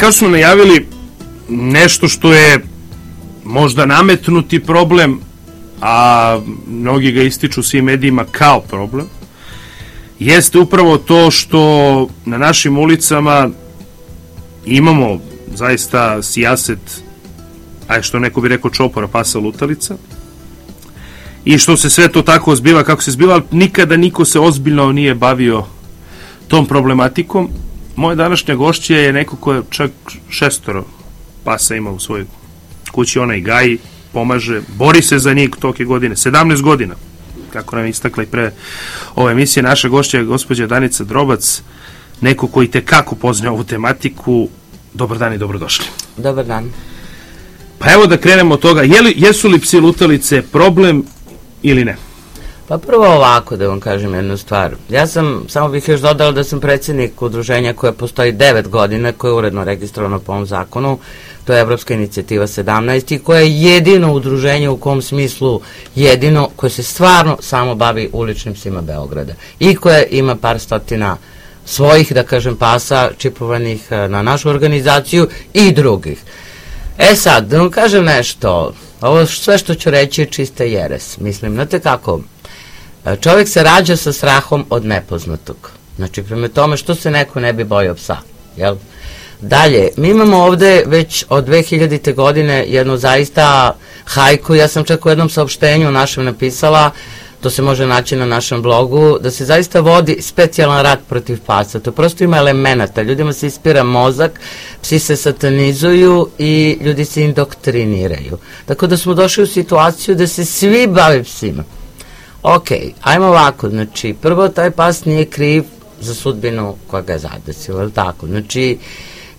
kao smo najavili, nešto što je možda nametnuti problem, a mnogi ga ističu svim medijima kao problem, jeste upravo to što na našim ulicama imamo zaista sijaset, a što neko bi rekao čopora, pasa lutalica, i što se sve to tako zbiva kako se zbiva, nikada niko se ozbiljno nije bavio tom problematikom. Moja današnja gošća je neko ko je čak šestoro pasa ima u svojoj kući, ona i gaji, pomaže, bori se za njih toke godine, 17 godina, kako nam je istakla i pre ove emisije, naša gošća je gospođa Danica Drobac, neko koji te kako poznaje ovu tematiku. Dobar dan i dobrodošli. Dobar dan. Pa evo da krenemo od toga, je li, jesu li psi lutalice problem ili ne? Pa prvo ovako da vam kažem jednu stvar. Ja sam, samo bih još dodala da sam predsjednik udruženja koje postoji 9 godina, koje je uredno registrovano po ovom zakonu, to je Evropska inicijativa 17 i koje je jedino udruženje u kom smislu jedino koje se stvarno samo bavi uličnim psima Beograda i koje ima par stotina svojih, da kažem, pasa čipovanih eh, na našu organizaciju i drugih. E sad, da vam kažem nešto, ovo sve što ću reći je čista jeres. Mislim, znate kako, čovjek se rađa sa strahom od nepoznatog. Znači, prema tome što se neko ne bi bojao psa, jel? Dalje, mi imamo ovde već od 2000. godine jednu zaista hajku, ja sam čak u jednom saopštenju našem napisala, to se može naći na našem blogu, da se zaista vodi specijalan rat protiv pasa. To prosto ima elemenata. Ljudima se ispira mozak, psi se satanizuju i ljudi se indoktriniraju. Tako da smo došli u situaciju da se svi bave psima. Ok, ajmo ovako, znači, prvo taj pas nije kriv za sudbinu koja ga je zadesila, ili tako? Znači,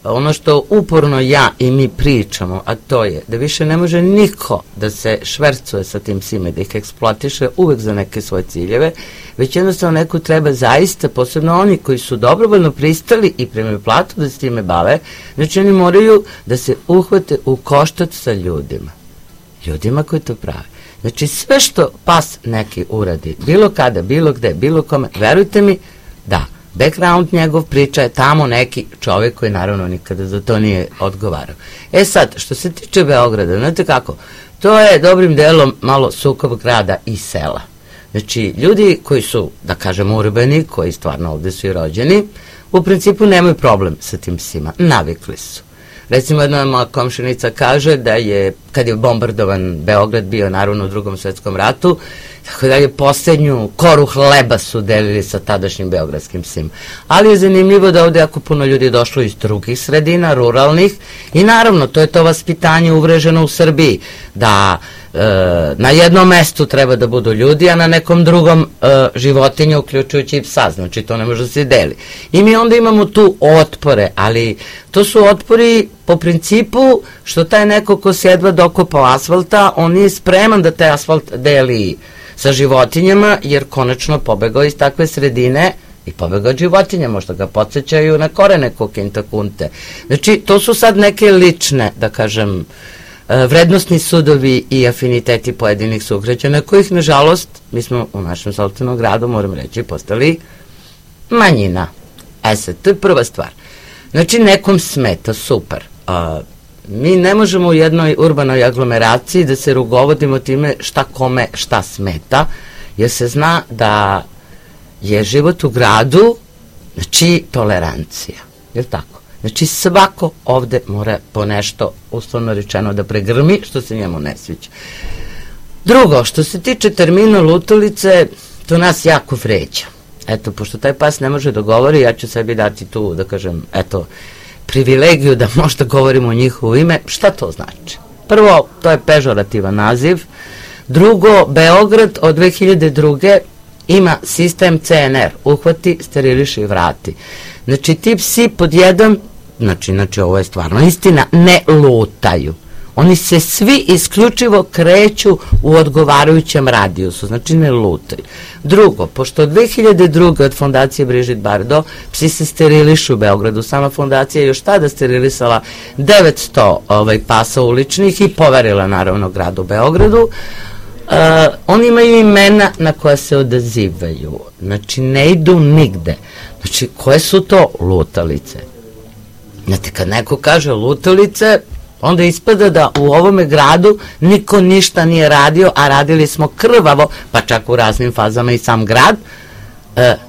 ono što uporno ja i mi pričamo, a to je da više ne može niko da se švercuje sa tim svime, da ih eksploatiše uvek za neke svoje ciljeve, već jednostavno neko treba zaista, posebno oni koji su dobrovoljno pristali i primaju platu da se time bave, znači oni moraju da se uhvate u koštac sa ljudima. Ljudima koji to prave. Znači sve što pas neki uradi, bilo kada, bilo gde, bilo kome, verujte mi, da, background njegov priča je tamo neki čovek koji naravno nikada za to nije odgovarao. E sad, što se tiče Beograda, znate kako, to je dobrim delom malo sukob grada i sela. Znači, ljudi koji su, da kažem, urbani, koji stvarno ovde su i rođeni, u principu nemaju problem sa tim psima, navikli su. Recimo jedna moja komšenica kaže da je, kad je bombardovan Beograd bio naravno u drugom svetskom ratu, tako da je poslednju koru hleba su delili sa tadašnjim beogradskim psima. Ali je zanimljivo da ovde jako puno ljudi došlo iz drugih sredina, ruralnih, i naravno to je to vaspitanje uvreženo u Srbiji, da e, na jednom mestu treba da budu ljudi, a na nekom drugom e, životinju, uključujući i psa, znači to ne može da se deli. I mi onda imamo tu otpore, ali to su otpori po principu što taj neko ko se jedva dokopao asfalta, on nije spreman da taj asfalt deli sa životinjama, jer konačno pobegao iz takve sredine i pobegao od životinja, možda ga podsjećaju na korene kukinta kunte. Znači, to su sad neke lične, da kažem, e, vrednostni sudovi i afiniteti pojedinih sugrađana, kojih, nažalost, mi smo u našem sobstvenom gradu, moram reći, postali manjina. E sad, to je prva stvar. Znači, nekom smeta, super. A, mi ne možemo u jednoj urbanoj aglomeraciji da se rugovodimo time šta kome šta smeta, jer se zna da je život u gradu, znači tolerancija, je li tako? Znači svako ovde mora po nešto, uslovno rečeno, da pregrmi, što se njemu ne sviđa. Drugo, što se tiče termina lutalice, to nas jako vređa. Eto, pošto taj pas ne može da govori, ja ću sebi dati tu, da kažem, eto, privilegiju da možda govorimo o njihovo ime, šta to znači? Prvo, to je pežorativan naziv. Drugo, Beograd od 2002. ima sistem CNR, uhvati, steriliši i vrati. Znači, ti psi pod jedan, znači, znači ovo je stvarno istina, ne lutaju. Oni se svi isključivo kreću u odgovarajućem radijusu, znači ne lutaju. Drugo, pošto od 2002. od fondacije Brižit Bardo psi se sterilišu u Beogradu, sama fondacija je još tada sterilisala 900 ovaj, pasa uličnih i poverila naravno gradu Beogradu, Uh, oni imaju imena na koja se odazivaju. Znači, ne idu nigde. Znači, koje su to lutalice? Znate, kad neko kaže lutalice, onda ispada da u ovome gradu niko ništa nije radio, a radili smo krvavo, pa čak u raznim fazama i sam grad,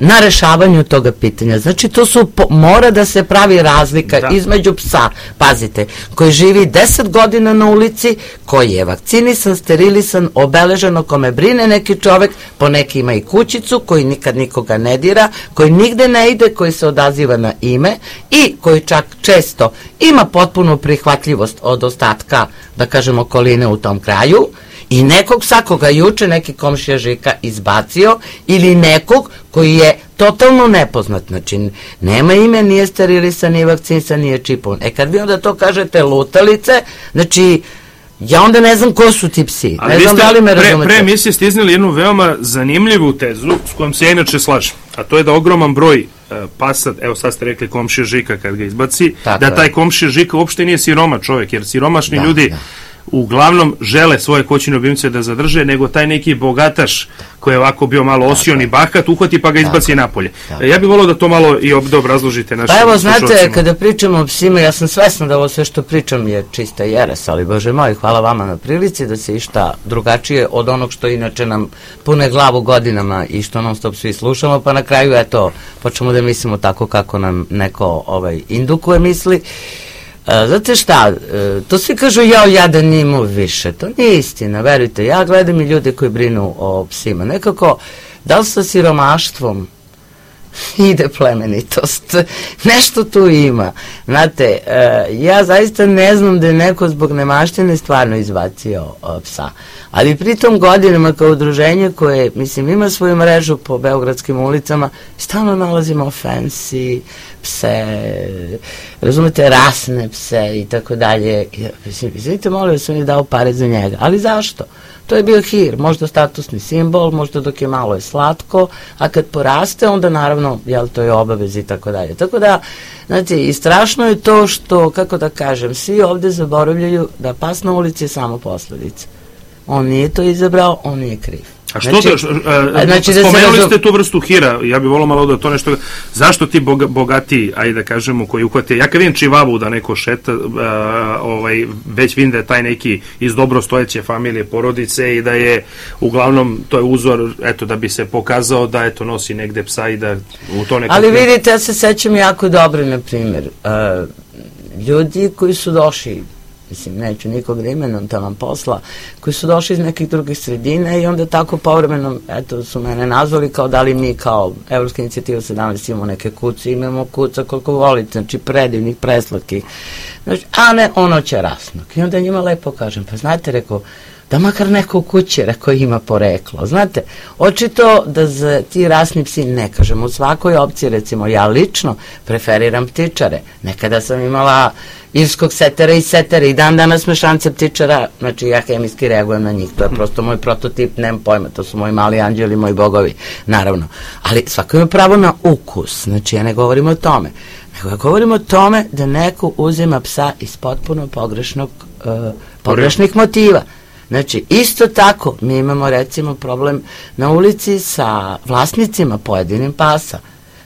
na rešavanju toga pitanja. Znači, to su, po, mora da se pravi razlika da. između psa, pazite, koji živi 10 godina na ulici, koji je vakcinisan, sterilisan, obeleženo, kome brine neki čovek, po neki ima i kućicu, koji nikad nikoga ne dira, koji nigde ne ide, koji se odaziva na ime i koji čak često ima potpunu prihvatljivost od ostatka, da kažem, okoline u tom kraju, i nekog psa koga juče neki komšija Žika izbacio ili nekog koji je totalno nepoznat, znači nema ime, nije sterilisan, nije vakcinisan, nije čipon. E kad vi onda to kažete lutalice, znači Ja onda ne znam ko su ti psi. Ali ne znam da li me razumete. Pre, pre emisije ste iznali jednu veoma zanimljivu tezu s kojom se ja inače slažem. A to je da ogroman broj uh, pasa, evo sad ste rekli komšija Žika kad ga izbaci, Tako da taj komšija Žika uopšte nije siroma čovek, jer siromašni da, ljudi da uglavnom žele svoje koćine ljubimce da zadrže, nego taj neki bogataš koji je ovako bio malo osion i bahat, uhvati pa ga izbaci napolje. Tako. Ja bih volao da to malo i dobro razložite našim Pa evo, znate, kada pričamo o psima, ja sam svesna da ovo sve što pričam je čista jeres, ali Bože moj, hvala vama na prilici da se išta drugačije od onog što inače nam pune glavu godinama i što non stop svi slušamo, pa na kraju, eto, počnemo da mislimo tako kako nam neko ovaj, indukuje misli. A, znate šta, e, to svi kažu ja jadan imao više. To nije istina, verujte. Ja gledam i ljude koji brinu o psima. Nekako, da li sa siromaštvom ide plemenitost. Nešto tu ima. Znate, e, ja zaista ne znam da je neko zbog nemaštine stvarno izbacio psa. Ali pritom godinama kao udruženje koje, mislim, ima svoju mrežu po beogradskim ulicama, stalno nalazimo fancy pse, razumete, rasne pse i tako dalje. Izvinite, molim vas, on je dao pare za njega. Ali zašto? To je bio hir, možda statusni simbol, možda dok je malo je slatko, a kad poraste, onda naravno, jel, to je obavez i tako dalje. Tako da, znači, i strašno je to što, kako da kažem, svi ovde zaboravljaju da pas na ulici je samo posledica. On nije to izabrao, on nije kriv. A što znači, da, a, znači da spomenuli da ste tu vrstu hira, ja bih volao malo da to nešto, zašto ti boga, bogati, ajde da kažemo, koji uhvate, ja kad vidim čivavu da neko šeta, a, ovaj, već vidim da je taj neki iz dobro stojeće familije, porodice i da je, uglavnom, to je uzor, eto, da bi se pokazao da, eto, nosi negde psa i da u to nekako... Ali vidite, ja se sećam jako dobro, na primjer, uh, ljudi koji su došli mislim, neću nikog da imenom tamo posla, koji su došli iz nekih drugih sredina i onda tako povremeno, eto, su mene nazvali kao da li mi kao Evropska inicijativa 17 imamo neke kuce, imamo kuca koliko volite, znači predivnih, preslatkih, znači, a ne ono će rasnog. I onda njima lepo kažem, pa znate, rekao, da makar neko u kući, rekao, ima poreklo. Znate, očito da za ti rasni psi, ne kažem, u svakoj opciji, recimo, ja lično preferiram ptičare. Nekada sam imala irskog setera i setera i dan danas me šance ptičara, znači ja hemijski reagujem na njih, to je prosto moj prototip, nemam pojma, to su moji mali anđeli, moji bogovi, naravno. Ali svako ima pravo na ukus, znači ja ne govorim o tome, nego ja govorim o tome da neko uzima psa iz potpuno pogrešnog, uh, pogrešnih motiva. Znači, isto tako, mi imamo recimo problem na ulici sa vlasnicima pojedinim pasa.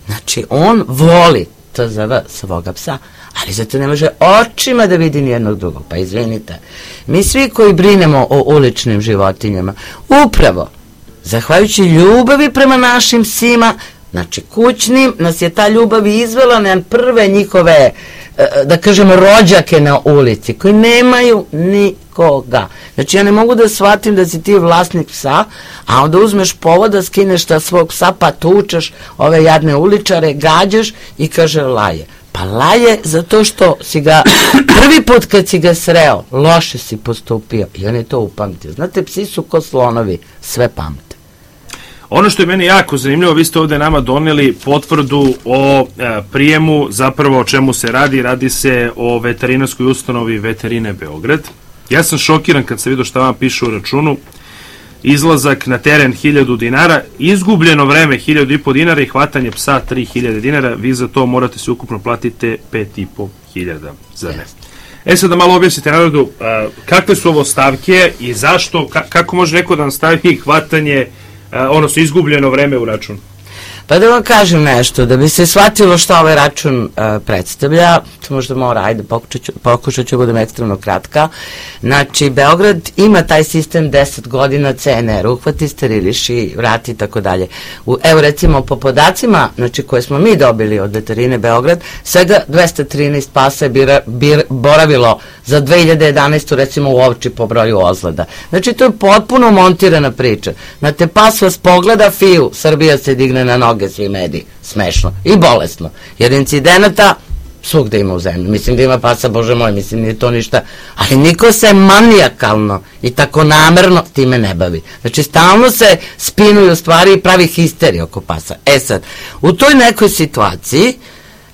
Znači, on voli TZV svoga psa, ali zato ne može očima da vidi nijednog drugog. Pa izvinite, mi svi koji brinemo o uličnim životinjama, upravo, zahvaljujući ljubavi prema našim psima, znači kućnim, nas je ta ljubav izvela na prve njihove, e, da kažemo, rođake na ulici, koji nemaju nikoga. Znači ja ne mogu da shvatim da si ti vlasnik psa, a onda uzmeš povod da skineš ta svog psa, pa tučeš ove jadne uličare, gađaš i kaže laje. Pa laje zato što si ga, prvi put kad si ga sreo, loše si postupio i on je to upamtio. Znate, psi su ko slonovi, sve pamte. Ono što je meni jako zanimljivo, vi ste ovde nama doneli potvrdu o e, prijemu, zapravo o čemu se radi, radi se o veterinarskoj ustanovi Veterine Beograd. Ja sam šokiran kad se vidio šta vam piše u računu, izlazak na teren 1000 dinara, izgubljeno vreme 1000 i po dinara i hvatanje psa 3000 dinara, vi za to morate se ukupno platite 5500 za ne. E sad da malo objasnite narodu, a, kakve su ovo stavke i zašto, ka, kako može neko da nam stavi hvatanje, odnosno izgubljeno vreme u račun? Pa da vam kažem nešto, da bi se shvatilo šta ovaj račun uh, predstavlja, to možda mora, ajde, pokušat ću, pokušat da budem ekstremno kratka. Znači, Beograd ima taj sistem 10 godina CNR, uhvati, steriliši, vrati i tako dalje. Evo recimo po podacima, znači koje smo mi dobili od veterine Beograd, svega 213 pasa je bira, bir, boravilo za 2011. recimo u ovči po broju ozleda. Znači, to je potpuno montirana priča. Znate, pas vas pogleda, fiju, Srbija se digne na noge, svi mediji. Smešno i bolesno. Jer incidenata svugde ima u zemlji. Mislim da ima pasa, bože moj, mislim nije to ništa. Ali niko se manijakalno i tako namerno time ne bavi. Znači, stalno se spinuju stvari i pravi histeriju oko pasa. E sad, u toj nekoj situaciji,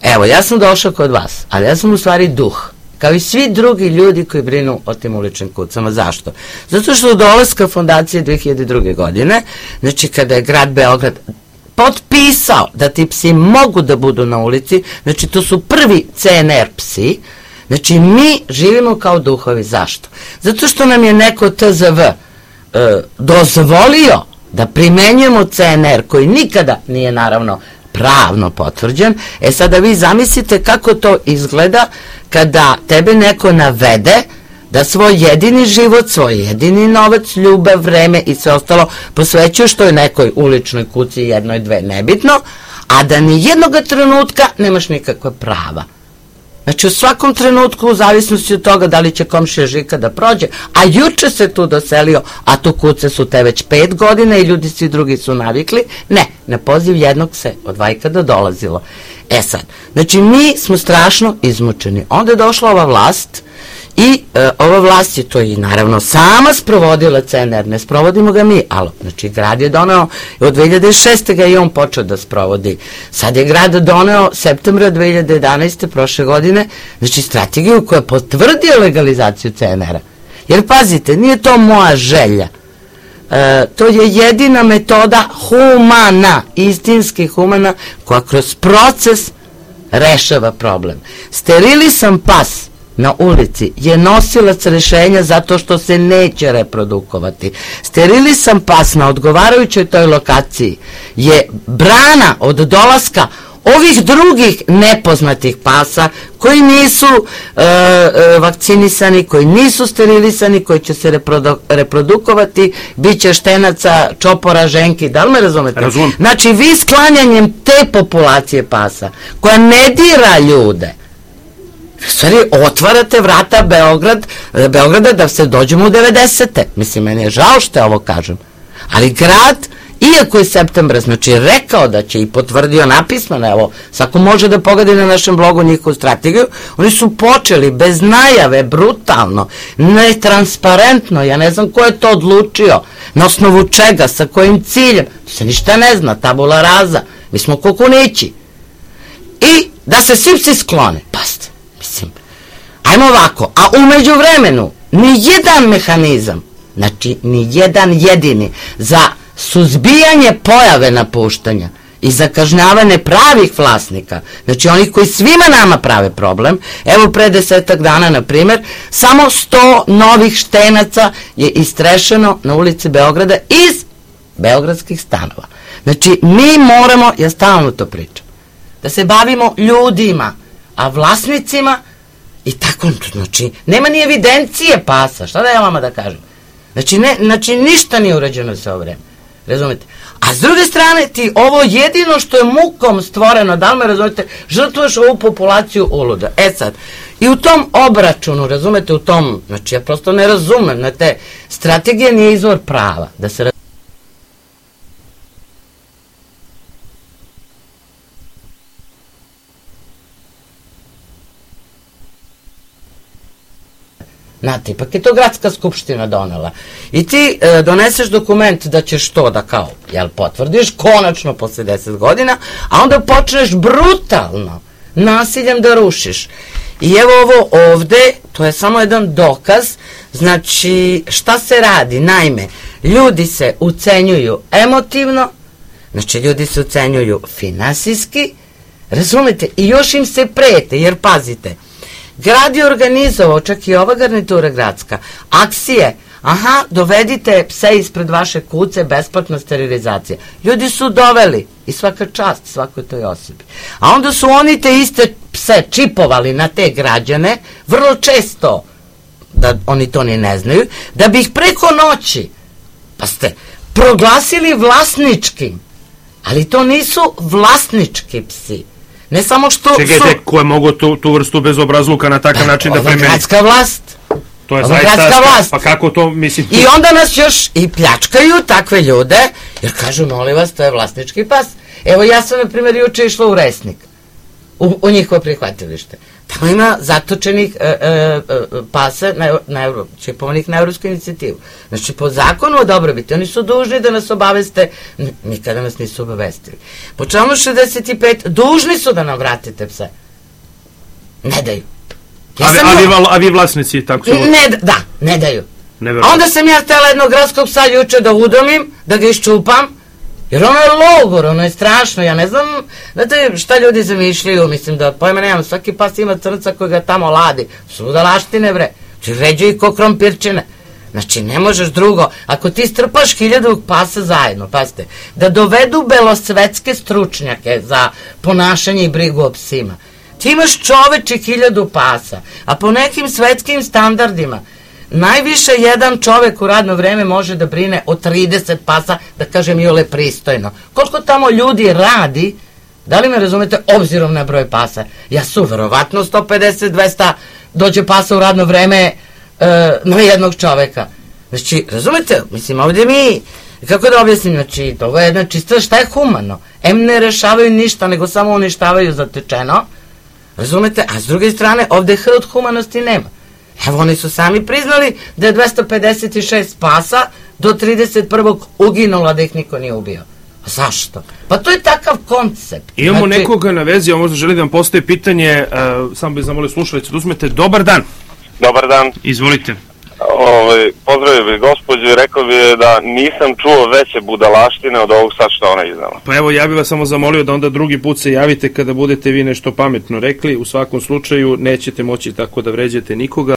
evo, ja sam došao kod vas, ali ja sam u stvari duh kao i svi drugi ljudi koji brinu o tim uličnim kucama. Zašto? Zato što od dolaska fondacije 2002. godine, znači kada je grad Beograd potpisao da ti psi mogu da budu na ulici, znači to su prvi CNR psi, znači mi živimo kao duhovi. Zašto? Zato što nam je neko TZV e, dozvolio da primenjujemo CNR koji nikada nije naravno pravno potvrđen. E sada vi zamislite kako to izgleda kada tebe neko navede da svoj jedini život, svoj jedini novac, ljubav, vreme i sve ostalo posvećuješ toj nekoj uličnoj kući, jednoj, dve, nebitno, a da ni jednog trenutka nemaš nikakva prava. Znači u svakom trenutku u zavisnosti od toga da li će komšija Žika da prođe, a juče se tu doselio, a tu kuce su te već pet godina i ljudi svi drugi su navikli, ne, na poziv jednog se od vajkada dolazilo. E sad, znači mi smo strašno izmučeni. Onda je došla ova vlast i e, ova vlast je to i naravno sama sprovodila CNR, ne sprovodimo ga mi, ali znači grad je doneo, od 2006. ga i on počeo da sprovodi. Sad je grad doneo septembra 2011. prošle godine, znači strategiju koja potvrdio legalizaciju CNR-a. Jer pazite, nije to moja želja, E, to je jedina metoda humana, istinski humana, koja kroz proces rešava problem. Sterilisan pas na ulici je nosilac rešenja zato što se neće reprodukovati. Sterilisan pas na odgovarajućoj toj lokaciji je brana od dolaska ovih drugih nepoznatih pasa koji nisu e, e, vakcinisani, koji nisu sterilisani, koji će se reprodu, reprodukovati, bit će štenaca, čopora, ženki, da li me razumete? Razum. Znači vi sklanjanjem te populacije pasa, koja ne dira ljude, stvari otvarate vrata Beograd, Beograda da se dođemo u 90. Mislim, meni je žao što ovo kažem. Ali grad iako je septembra, znači rekao da će i potvrdio napismeno, evo, svako može da pogodi na našem blogu njihovu strategiju, oni su počeli bez najave, brutalno, netransparentno, ja ne znam ko je to odlučio, na osnovu čega, sa kojim ciljem, to se ništa ne zna, tabula raza, mi smo kukunići. I da se svi psi sklone, paste, mislim, ajmo ovako, a umeđu vremenu, ni jedan mehanizam, znači ni jedan jedini, za suzbijanje pojave napuštanja i zakažnjavanje pravih vlasnika, znači onih koji svima nama prave problem, evo pre desetak dana, na primer, samo 100 novih štenaca je istrešeno na ulici Beograda iz beogradskih stanova. Znači, mi moramo, ja stalno to pričam, da se bavimo ljudima, a vlasnicima i tako, znači, nema ni evidencije pasa, šta da ja vama da kažem? Znači, ne, znači ništa nije urađeno za ovo vreme. Razumete? A s druge strane ti ovo jedino što je mukom stvoreno, da li me razumete, žrtvuješ ovu populaciju uluda. E sad, i u tom obračunu, razumete, u tom, znači ja prosto ne razumem, na te strategije nije izvor prava, da se Znate, ipak je to gradska skupština donela. I ti e, doneseš dokument da ćeš to da kao, jel, potvrdiš, konačno posle 10 godina, a onda počneš brutalno nasiljem da rušiš. I evo ovo ovde, to je samo jedan dokaz, znači šta se radi? Naime, ljudi se ucenjuju emotivno, znači ljudi se ucenjuju finansijski, razumete, i još im se prete, jer pazite, Grad je organizovao, čak i ova garnitura gradska, akcije aha, dovedite pse ispred vaše kuce, besplatna sterilizacija. Ljudi su doveli i svaka čast svakoj toj osobi. A onda su oni te iste pse čipovali na te građane, vrlo često, da oni to ni ne znaju, da bi ih preko noći, pa ste, proglasili vlasničkim. Ali to nisu vlasnički psi. Ne samo što Čekajte, su... ko je mogo tu, tu vrstu bezobrazluka na takav način da primeni? gradska vlast. To je zaista... gradska vlast. Pa kako to, mislim... I onda nas još i pljačkaju takve ljude, jer kažu, molim vas, to je vlasnički pas. Evo, ja sam, na primjer, juče išla u Resnik, u, u njihovo prihvatilište. Tamo ima zatočenih e, e, e, pasa na, na Euro, čipovanih na Evropsku inicijativu. Znači, po zakonu o dobrobiti, oni su dužni da nas obaveste, nikada nas nisu obavestili. Po članu 65, dužni su da nam vratite pse. Ne daju. Ja a, a, vi, a vi vlasnici tako su... ne, da- ne daju. Neverovatno. onda sam ja htjela jednog gradskog psa juče da udomim, da ga iščupam, jer ono je logor, ono je strašno, ja ne znam, znate šta ljudi zamišljaju, mislim da pojma nemam, svaki pas ima crnca koji ga tamo ladi, su budalaštine bre, znači ređaju ko krompirčine. Znači, ne možeš drugo. Ako ti strpaš hiljadu pasa zajedno, pazite, da dovedu belosvetske stručnjake za ponašanje i brigu o psima, ti imaš čoveče hiljadu pasa, a po nekim svetskim standardima, najviše jedan čovek u radno vreme može da brine o 30 pasa, da kažem jole pristojno. Koliko tamo ljudi radi, da li me razumete, obzirom na broj pasa? Ja su verovatno 150-200 dođe pasa u radno vreme e, na jednog čoveka. Znači, razumete, mislim, ovdje mi, kako da objasnim, znači, ovo je jedna čista, šta je humano? M ne rešavaju ništa, nego samo uništavaju zatečeno, razumete, a s druge strane, ovde H od humanosti nema. Evo, oni su sami priznali da je 256 pasa do 31. uginulo da ih niko nije ubio. A zašto? Pa to je takav koncept. Imamo Znači, nekoga na vezi, a možda želi da vam postoje pitanje, uh, samo bih zamolio slušalice da uzmete. Dobar dan, Dobar dan. izvolite. Ovaj, pozdravio bih gospođu i rekao bih da nisam čuo veće budalaštine od ovog sad što ona iznala. Pa evo, ja bih vas samo zamolio da onda drugi put se javite kada budete vi nešto pametno rekli. U svakom slučaju nećete moći tako da vređate nikoga.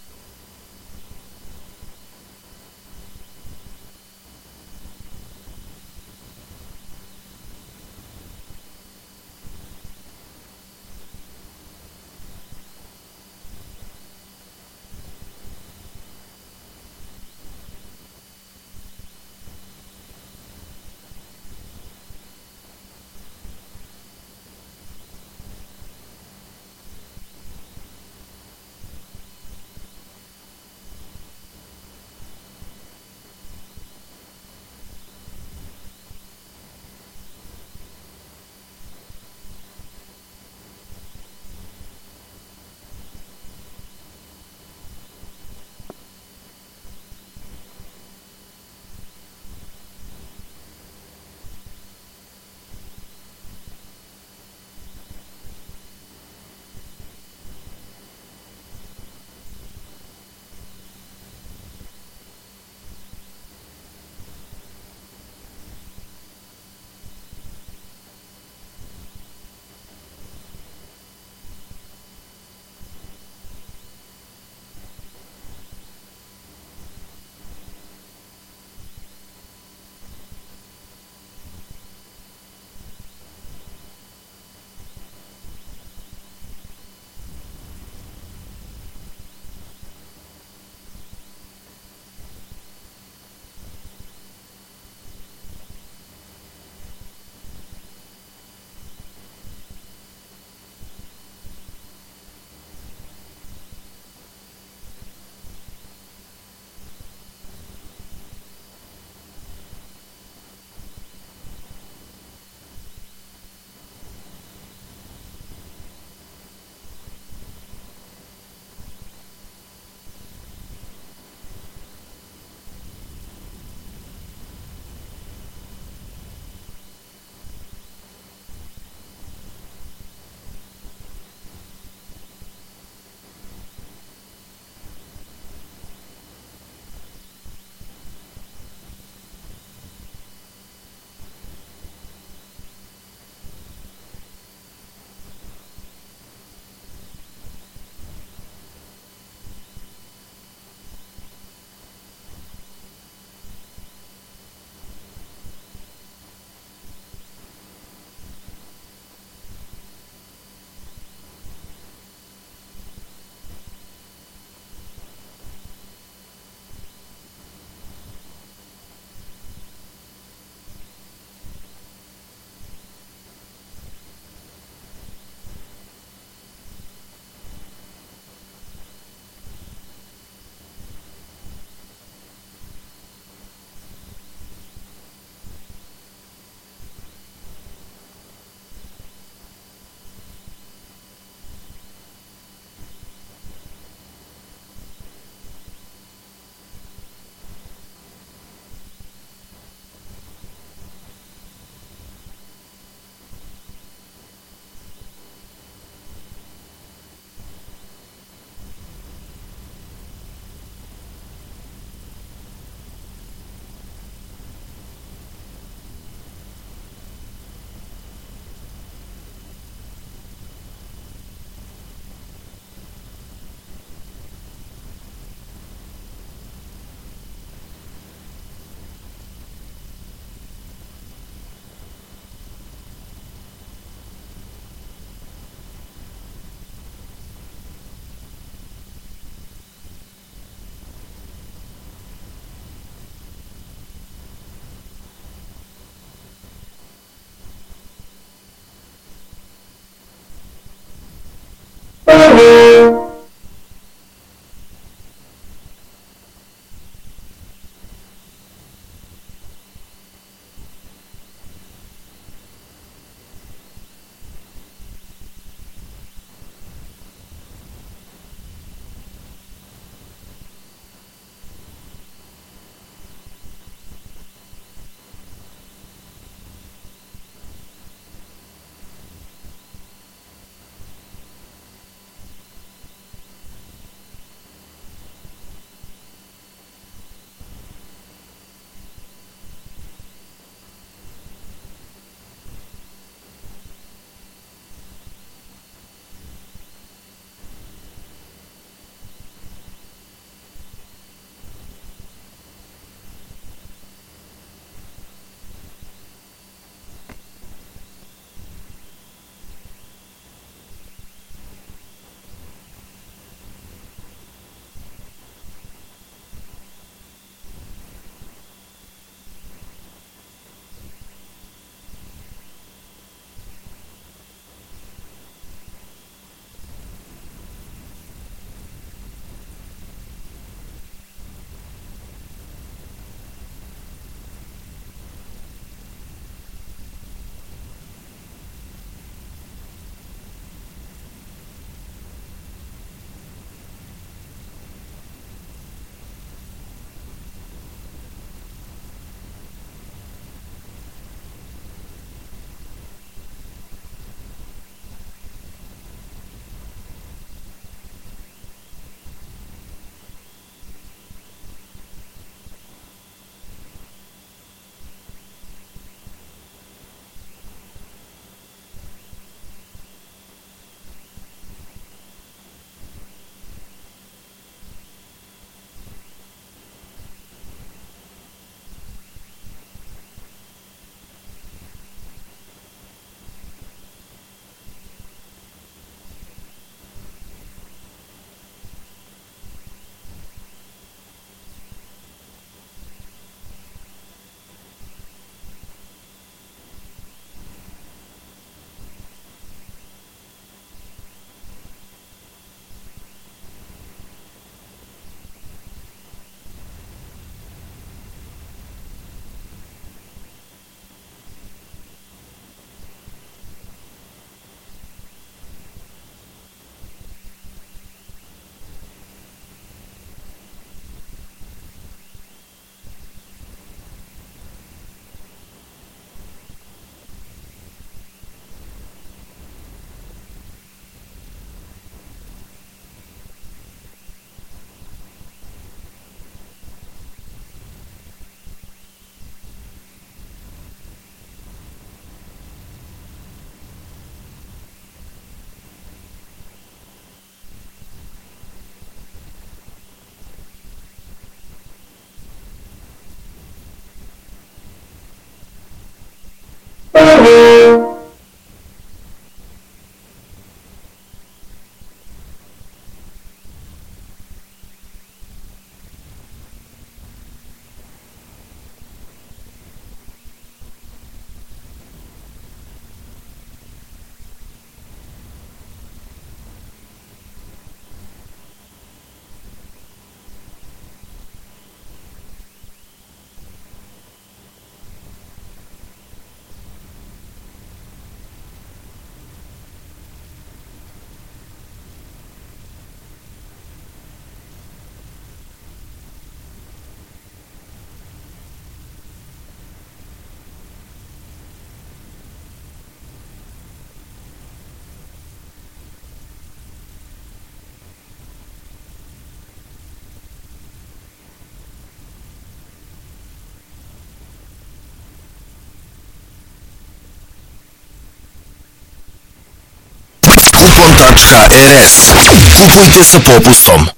Точка РФ. Купуйте за попустом.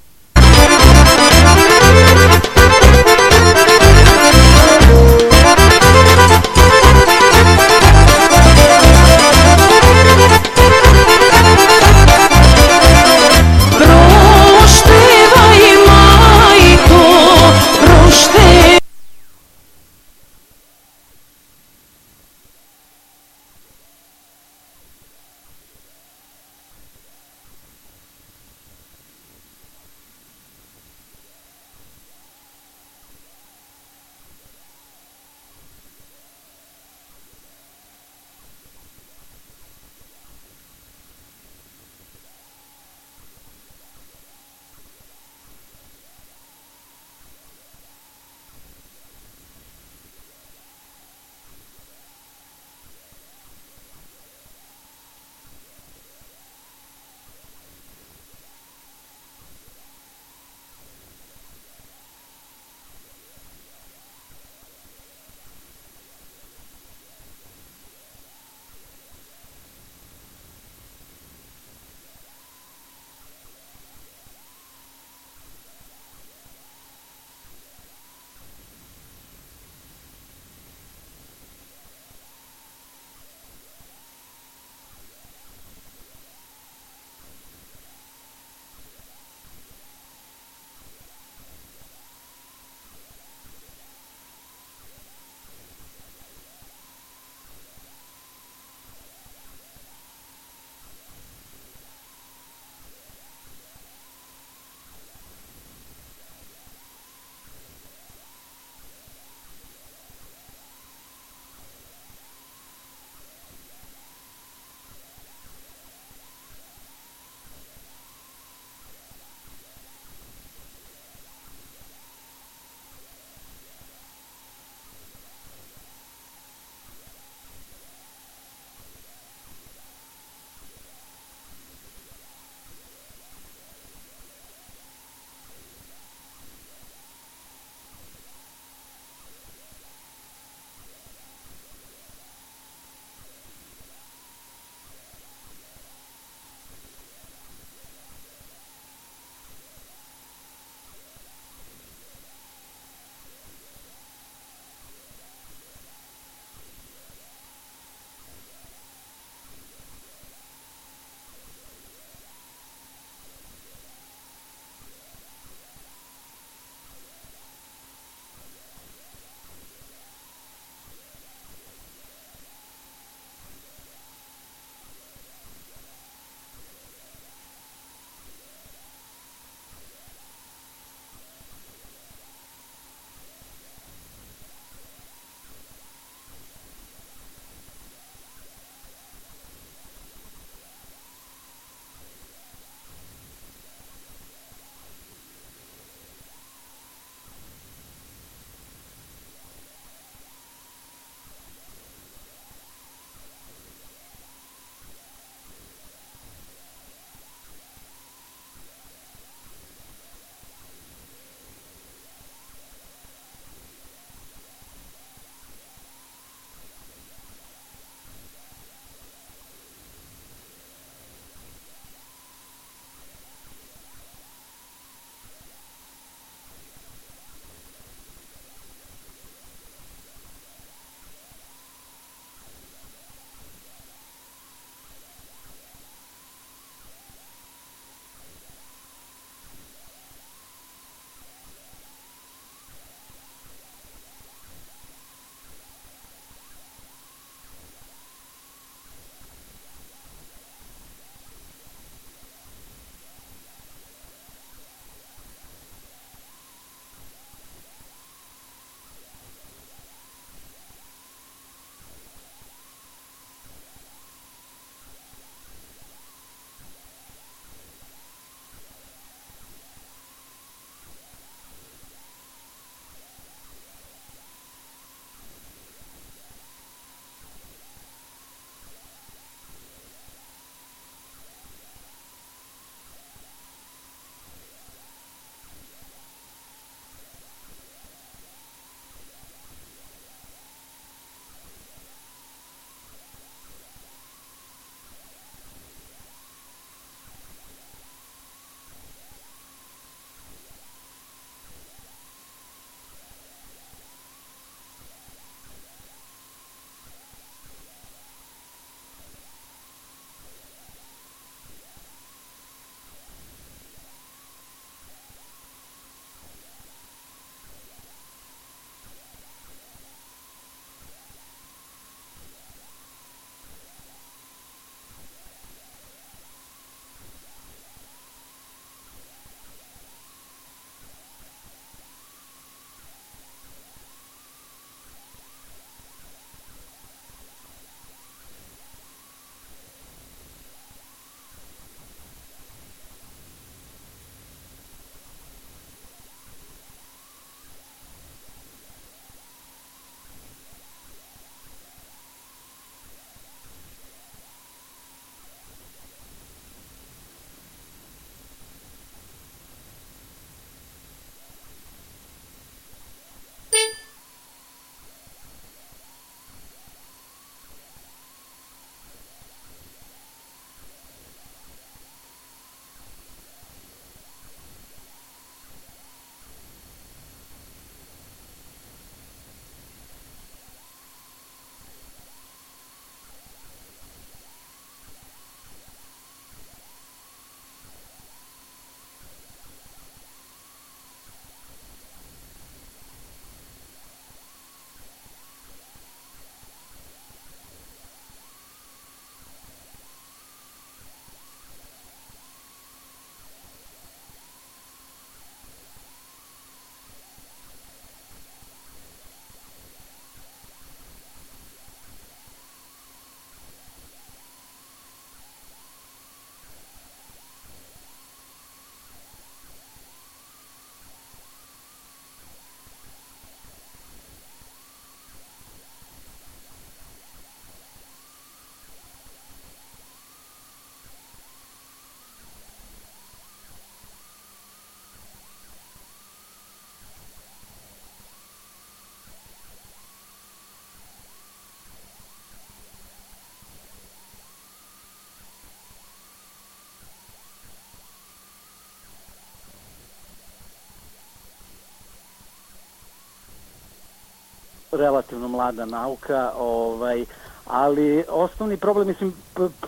Relativno mlada nauka, ovaj, ali osnovni problem, mislim,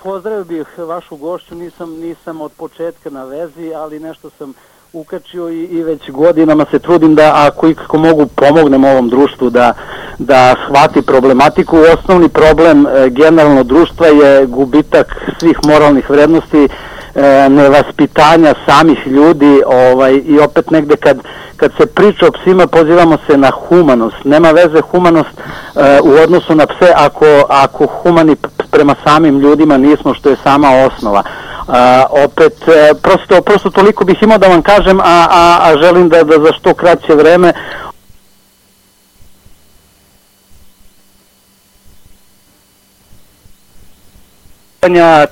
pozdravio bih vašu gošću, nisam, nisam od početka na vezi, ali nešto sam ukačio i, i već godinama se trudim da ako ikako mogu pomognem ovom društvu da, da shvati problematiku. Osnovni problem e, generalno društva je gubitak svih moralnih vrednosti, e, nevaspitanja samih ljudi ovaj, i opet negde kad, kad se priča o psima pozivamo se na humanost. Nema veze humanost e, u odnosu na pse ako, ako humani prema samim ljudima nismo što je sama osnova. A, opet, e, prosto, prosto toliko bih imao da vam kažem, a, a, a želim da, da za što kraće vreme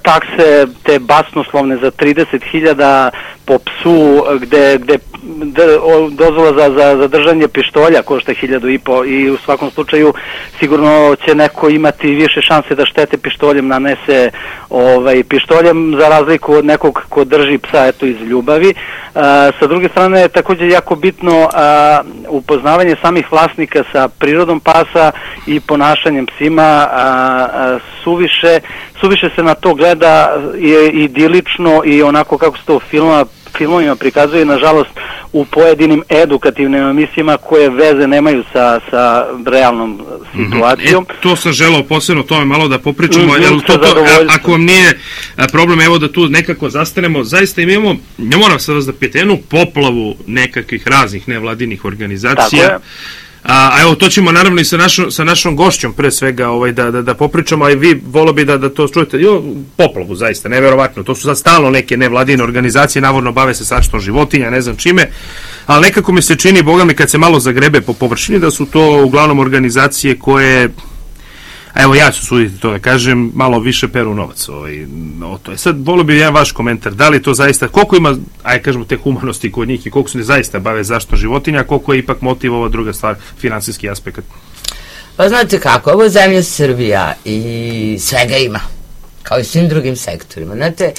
takse te basnoslovne za 30.000 po psu gde, gde dozvola za, za, za držanje pištolja košta 1000 i po i u svakom slučaju sigurno će neko imati više šanse da štete pištoljem nanese ovaj pištoljem za razliku od nekog ko drži psa eto iz ljubavi. A, sa druge strane je takođe jako bitno a, upoznavanje samih vlasnika sa prirodom pasa i ponašanjem psima a, a, suviše suviše se na to gleda i, idilično i onako kako se to u filmova filmovima prikazuje nažalost u pojedinim edukativnim emisijama koje veze nemaju sa, sa realnom situacijom. E, to sam želao posebno o tome malo da popričamo, Mhm, jel sa to, to, a- ako vam nije problem, evo da tu nekako zastanemo, zaista imamo, ne moram sad vas da pitam, jednu poplavu nekakvih raznih nevladinih organizacija, Tako je. A, a evo to ćemo naravno i sa našom, sa našom gošćom pre svega ovaj, da, da, da popričamo, a i vi volo bi da, da to čujete. Jo, poplavu zaista, neverovatno. To su sad stalno neke nevladine organizacije, navodno bave se sačtom životinja, ne znam čime, ali nekako mi se čini, boga mi, kad se malo zagrebe po površini, da su to uglavnom organizacije koje a evo ja ću suditi to da kažem, malo više peru novac ovaj, o to. E sad, volio bi jedan vaš komentar, da li to zaista, koliko ima, aj kažemo, te humanosti kod njih i koliko se ne zaista bave zašto životinja, koliko je ipak motiv ova druga stvar, finansijski aspekt. Pa znate kako, ovo je zemlja Srbija i svega ima, kao i svim drugim sektorima. Znate, e,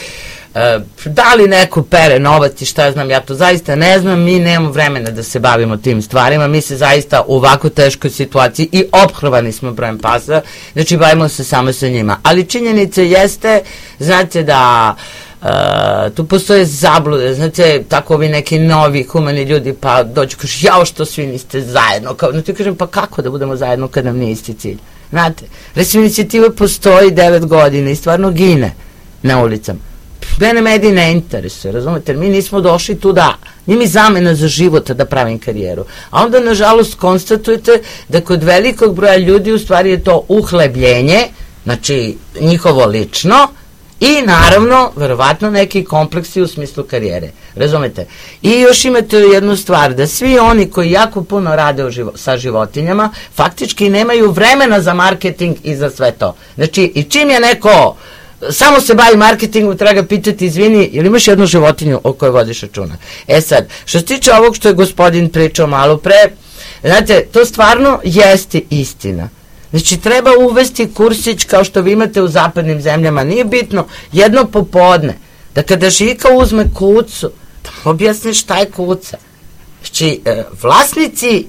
da li neko pere novac i šta znam, ja to zaista ne znam, mi nemamo vremena da se bavimo tim stvarima, mi se zaista u ovako teškoj situaciji i ophrvani smo brojem pasa, znači bavimo se samo sa njima. Ali činjenica jeste, znate da Uh, tu postoje zablude, znate, tako vi neki novi humani ljudi pa dođu kažu, jao što svi niste zajedno, kao, znači kažem, pa kako da budemo zajedno kad nam nije isti cilj? Znate, recimo inicijativa postoji 9 godina i stvarno gine na ulicama. Mene mediji ne interesuje, razumete, mi nismo došli tu da, nije mi zamena za život da pravim karijeru. A onda, nažalost, konstatujete da kod velikog broja ljudi u stvari je to uhlebljenje, znači njihovo lično, I naravno, verovatno neki kompleksi u smislu karijere. Razumete? I još imate jednu stvar, da svi oni koji jako puno rade živo, sa životinjama, faktički nemaju vremena za marketing i za sve to. Znači, i čim je neko samo se bavi marketingom, treba ga pitati, izvini, ili imaš jednu životinju o kojoj vodiš računa? E sad, što se tiče ovog što je gospodin pričao malo pre, znate, to stvarno jeste istina. Znači, treba uvesti kursić kao što vi imate u zapadnim zemljama. Nije bitno, jedno popodne, da kada Žika uzme kucu, da objasni šta je kuca. Znači, e, vlasnici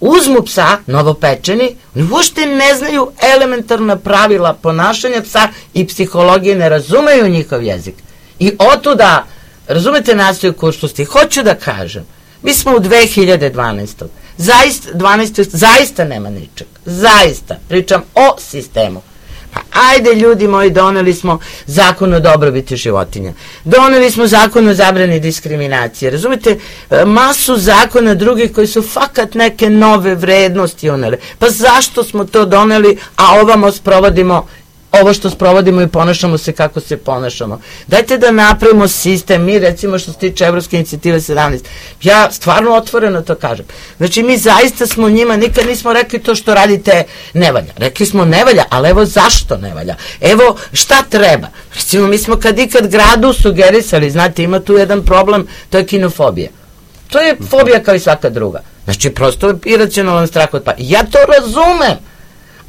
uzmu psa, novopečeni, oni uopšte ne znaju elementarna pravila ponašanja psa i psihologije, ne razumeju njihov jezik. I otuda, razumete nastaju kurštosti, hoću da kažem, mi smo u 2012. Zaista, 12. zaista nema ničeg. Zaista. Pričam o sistemu. Pa ajde ljudi moji, doneli smo zakon o dobrobiti životinja. Doneli smo zakon o zabrani diskriminacije. Razumete, masu zakona drugih koji su fakat neke nove vrednosti unele. Pa zašto smo to doneli, a ovamo sprovodimo ovo što sprovodimo i ponašamo se kako se ponašamo. Dajte da napravimo sistem, mi recimo što se tiče Evropske inicijative 17, ja stvarno otvoreno to kažem. Znači mi zaista smo njima, nikad nismo rekli to što radite ne valja. Rekli smo ne valja, ali evo zašto ne valja. Evo šta treba. Recimo mi smo kad ikad gradu sugerisali, znate ima tu jedan problem, to je kinofobija. To je fobija kao i svaka druga. Znači prosto iracionalan strah od pa. Ja to razumem.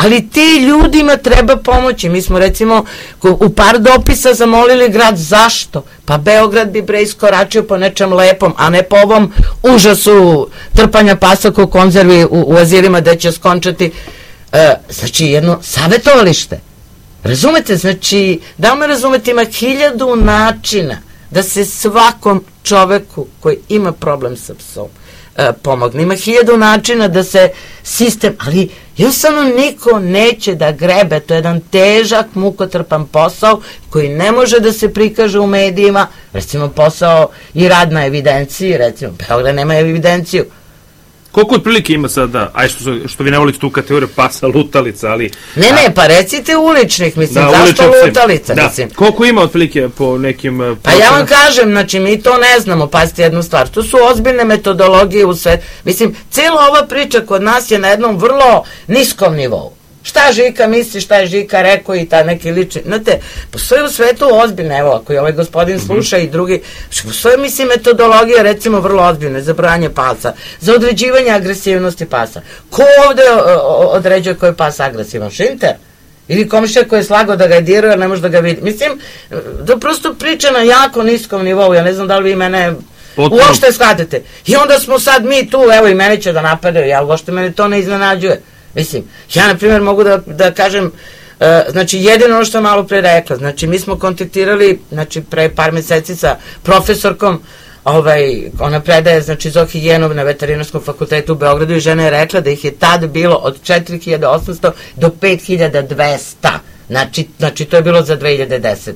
Ali ti ljudima treba pomoći. Mi smo recimo u par dopisa zamolili grad zašto? Pa Beograd bi bre iskoračio po nečem lepom, a ne po ovom užasu trpanja pasaka u konzervi u, u azilima da će skončati. E, znači jedno savetovalište. Razumete? Znači, da me razumete, ima hiljadu načina da se svakom čoveku koji ima problem sa psom e, pomogne. Ima hiljadu načina da se sistem, ali jednostavno niko neće da grebe, to je jedan težak, mukotrpan posao koji ne može da se prikaže u medijima, recimo posao i rad na evidenciji, recimo. Beograd nema evidenciju, Koliko otprilike ima sada, aj što, što vi ne volite tu kategoriju pasa, lutalica, ali... Ne, ne, pa recite uličnih, mislim, zašto ulični psi. lutalica, da. mislim. Koliko ima otprilike po nekim... eh, Pa ja vam kažem, znači mi to ne znamo, pazite jednu stvar, to su ozbiljne metodologije u sve, mislim, cijela ova priča kod nas je na jednom vrlo niskom nivou. Šta Žika misli, šta je Žika rekao i ta neki lični, znate, postoje u svetu ozbiljne, evo, ako je ovaj gospodin sluša i drugi, postoje, mislim, metodologija, recimo, vrlo ozbiljne, za branje pasa, za određivanje agresivnosti pasa. Ko ovde određuje koji je pas agresivan? Šinter? Ili komšija koji je slagao da ga je dirao, jer ne može da ga vidi. Mislim, da prosto priča na jako niskom nivou, ja ne znam da li vi mene Potpuno. uopšte shvatite. I onda smo sad mi tu, evo i mene će da napadaju, ja uopšte mene to ne iznenađuje. Mislim, ja na primjer mogu da, da kažem, e, znači jedino ono što malo pre rekla, znači mi smo kontaktirali, znači pre par meseci sa profesorkom, ovaj, ona predaje, znači Zohijenov na veterinarskom fakultetu u Beogradu i žena je rekla da ih je tad bilo od 4800 do 5200. Znači, znači to je bilo za 2010.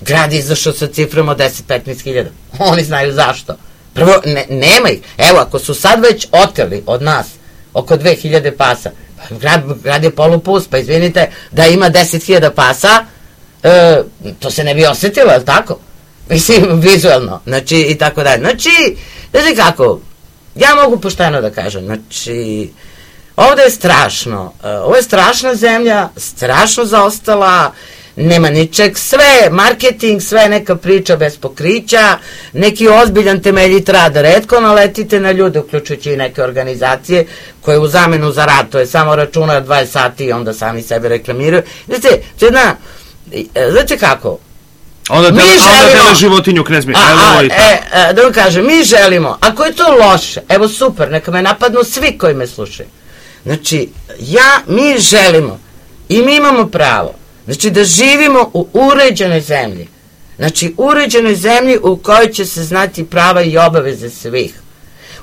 Grad je izašao sa cifrom od 10-15 hiljada. Oni znaju zašto. Prvo, ne, nema ih. Evo, ako su sad već oteli od nas oko 2000 pasa, pa grad, grad je polupus, pa izvinite, da ima 10.000 pasa, e, to se ne bi osetilo, je li tako? Mislim, vizualno, znači, i tako dalje. Znači, znači kako, ja mogu pošteno da kažem, znači, ovde je strašno, e, ovo je strašna zemlja, strašno zaostala, nema ničeg, sve marketing, sve neka priča bez pokrića, neki ozbiljan temeljit rad, redko naletite na ljude, uključujući i neke organizacije koje u zamenu za rad, to je samo računa 20 sati i onda sami sebe reklamiraju. Znate, to je jedna, e, znate kako, Onda Mi tele, a onda želimo- tele životinju knez A, a, e, e, da vam kažem, mi želimo, ako je to loše, evo super, neka me napadnu svi koji me slušaju. Znači, ja, mi želimo i mi imamo pravo, znači da živimo u uređenoj zemlji. Znači, uređenoj zemlji u kojoj će se znati prava i obaveze svih.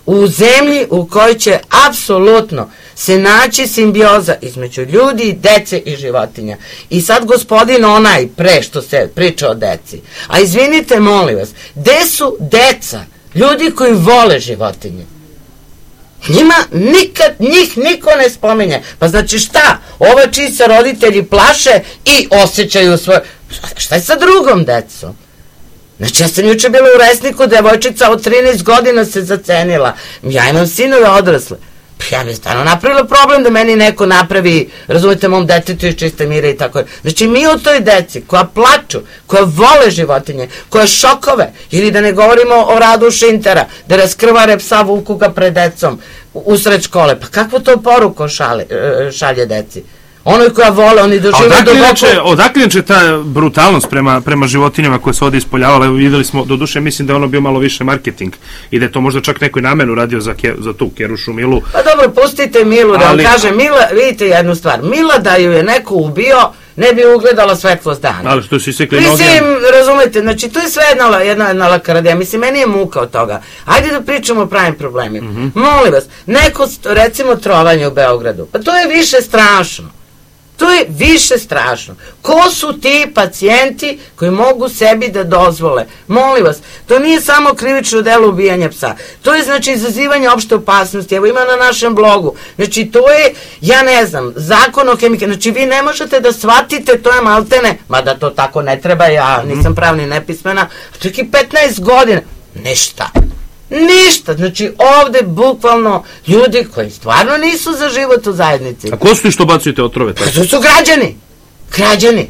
U zemlji u kojoj će apsolutno se naći simbioza između ljudi, dece i životinja. I sad gospodin onaj pre što se priča o deci. A izvinite, molim vas, gde su deca? Ljudi koji vole životinje. Njima nikad, njih niko ne spominje. Pa znači šta? Ova čiji se roditelji plaše i osjećaju svoje... Šta je sa drugom decom? Znači, ja sam juče bila u resniku, devojčica od 13 godina se zacenila. Ja imam sinove odrasle. Ja bih stvarno napravila problem da meni neko napravi, razumete, mom detetu iz čiste mire i tako. Znači, mi o toj deci koja plaču, koja vole životinje, koja šokove, ili da ne govorimo o radu šintera, da raskrvare psa vuku ga pred decom u- usred škole. Pa kakvu to poruku šale, e, šalje deci? Onoj koja vole, oni dožive odakle duboko... inače, odakle inače ta brutalnost prema, prema životinjama koje se ovde ispoljavala? Evo videli smo, do duše mislim da je ono bio malo više marketing i da je to možda čak neko i namenu radio za, ke, za tu Kerušu Milu. Pa dobro, pustite Milu da vam Ali- kaže, Mila, vidite jednu stvar, Mila da ju je neko ubio, ne bi ugledala svetlost dana. Ali što su isekli noge. Mislim, razumete, znači to je sve jedna, jedna, jedna lakaradija, mislim, meni je muka od toga. Ajde da pričamo o pravim problemima. Mhm. Molim vas, neko, recimo, trovanje u Beogradu, pa to je više strašno. To je više strašno. Ko su ti pacijenti koji mogu sebi da dozvole? Molim vas, to nije samo krivično delo ubijanja psa. To je znači izazivanje opšte opasnosti. Evo ima na našem blogu. Znači to je, ja ne znam, zakon o kemika. Znači vi ne možete da shvatite, to je maltene, mada to tako ne treba, ja nisam pravni nepismena, čak i 15 godina. Ništa. Ništa. Znači ovde bukvalno ljudi koji stvarno nisu za život u zajednici. A ko su ti što bacujete otrove? Pa tako? to su građani. Građani.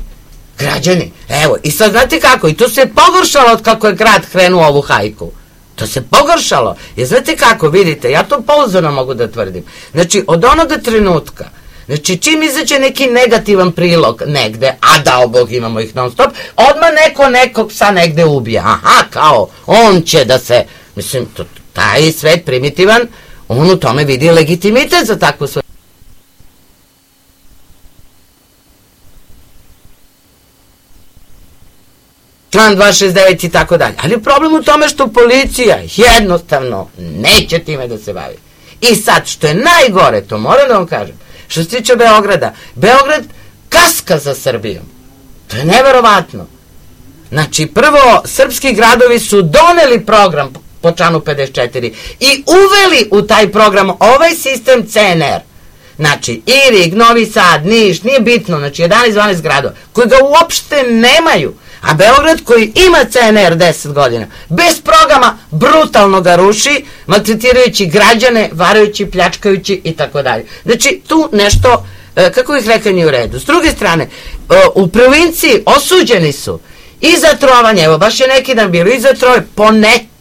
Građani. Evo, i sad znate kako, i to se pogoršalo od kako je grad krenuo ovu hajku. To se pogoršalo. Jer znate kako, vidite, ja to pouzdano mogu da tvrdim. Znači, od onoga trenutka Znači, čim izađe neki negativan prilog negde, a dao Bog imamo ih non stop, odmah neko nekog sa negde ubija. Aha, kao, on će da se, mislim, to, taj svet primitivan, on u tome vidi legitimitet za takvu svoju član 269 i tako dalje. Ali problem u tome što policija jednostavno neće time da se bavi. I sad, što je najgore, to moram da vam kažem, što se tiče Beograda, Beograd kaska za Srbijom. To je neverovatno. Znači, prvo, srpski gradovi su doneli program po članu 54 i uveli u taj program ovaj sistem CNR. Znači, Irig, Novi Sad, Niš, nije bitno, znači 11-12 gradova, koji ga uopšte nemaju. A Beograd koji ima CNR 10 godina, bez programa brutalno ga ruši, maltretirajući građane, varajući, pljačkajući i tako dalje. Znači, tu nešto, e, kako ih rekao, nije u redu. S druge strane, e, u provinciji osuđeni su i za trovanje, evo baš je neki dan bilo, i za trove, po neki.